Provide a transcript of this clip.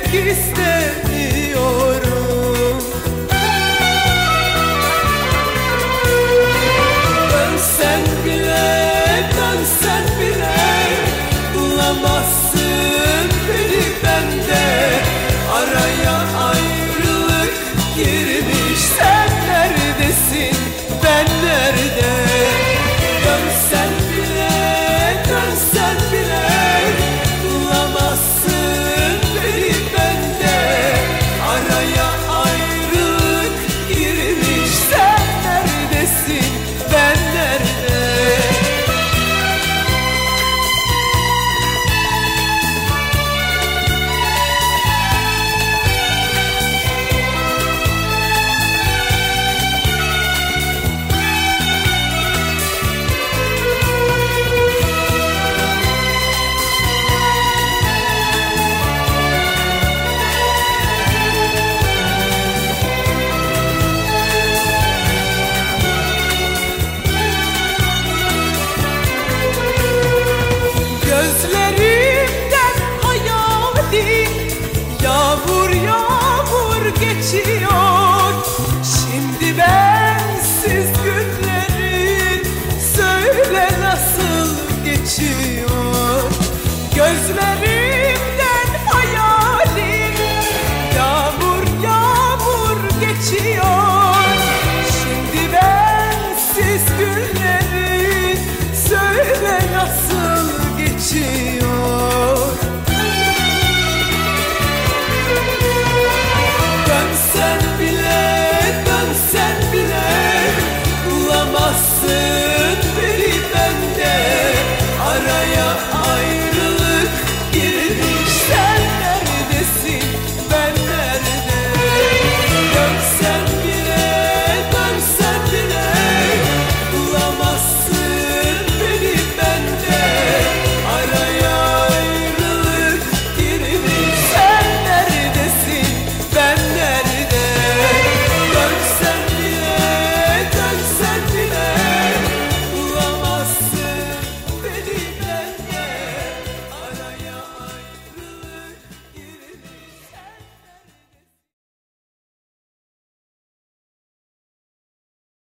Sevmek